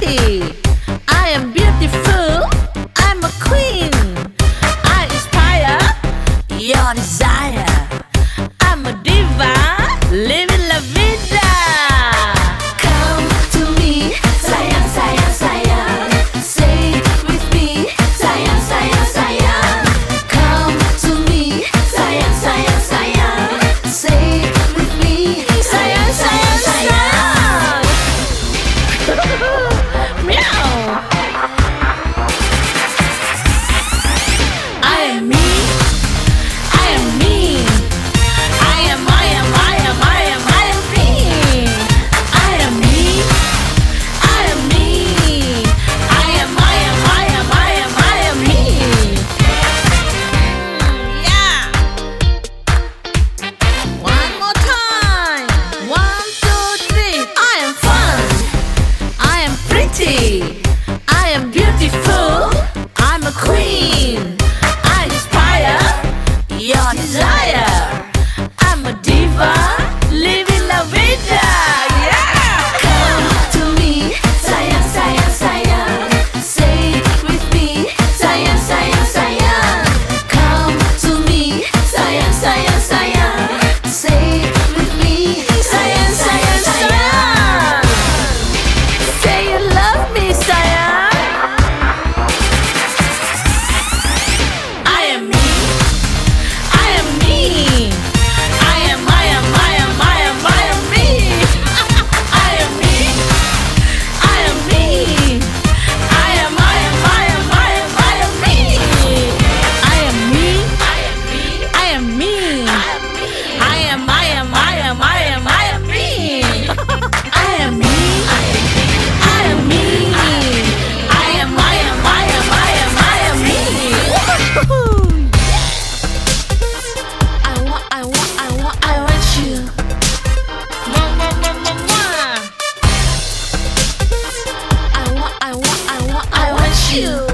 pretty. I am beautiful. I'm a queen. I inspire your desire. I'm a diva. Live Achoo!